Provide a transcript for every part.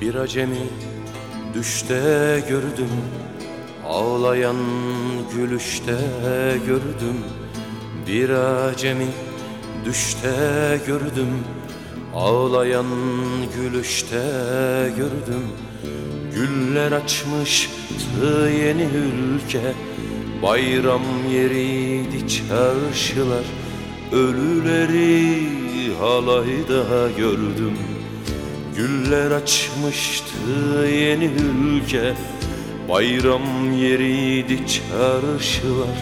Bir acemi düşte gördüm. Ağlayan gülüşte gördüm. Bir acemi düşte gördüm. Ağlayan gülüşte gördüm. Güller açmıştı yeni ülke. Bayram yeriydi çarşılar. Ölüleri halayda gördüm Güller açmıştı yeni ülke. Bayram yeriydi çarşılar.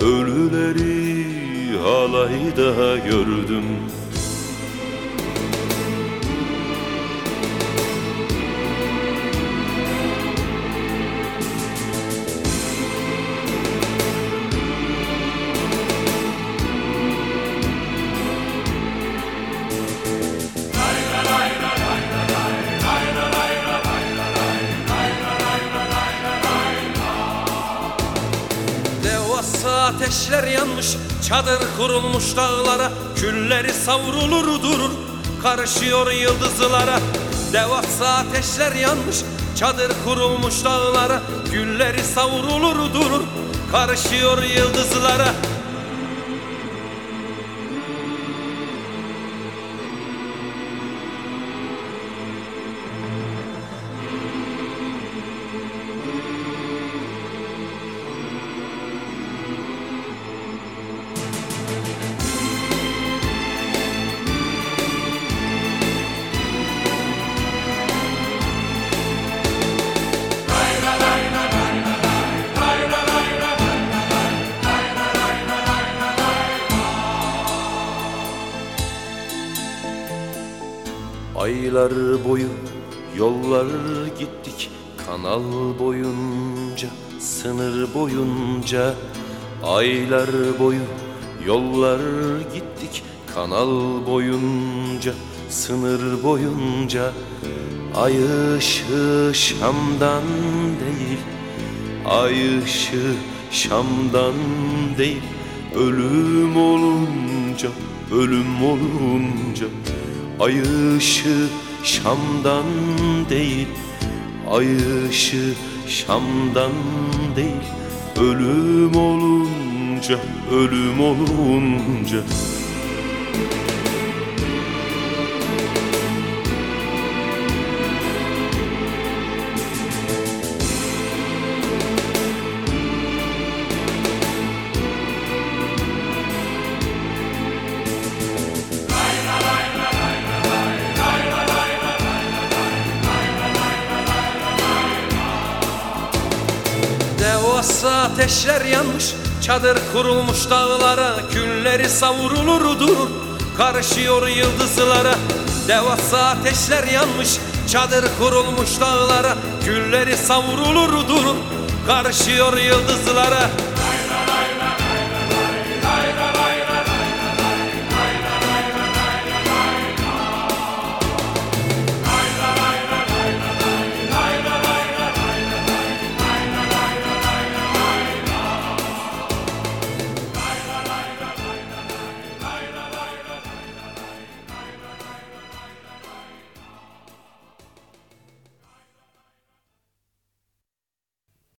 Ölüleri halayda gördüm ateşler yanmış Çadır kurulmuş dağlara Külleri savrulur durur Karışıyor yıldızlara. Devasa ateşler yanmış Çadır kurulmuş dağlara Gülleri savrulur durur Karışıyor yıldızlara Aylar boyu yollar gittik Kanal boyunca, sınır boyunca. Aylar boyu yollar gittik Kanal boyunca, sınır boyunca. Ay Şam'dan değil Ay Şam'dan değil. Ölüm olunca, ölüm olunca Ay ışığı Şam'dan değil Ay ışığı Şam'dan değil. Ölüm olunca, ölüm olunca Devasa ateşler yanmış Çadır kurulmuş dağlara Külleri savrulur durur Karışıyor yıldızlara Devasa ateşler yanmış Çadır kurulmuş dağlara Külleri savrulur durur Karışıyor yıldızlara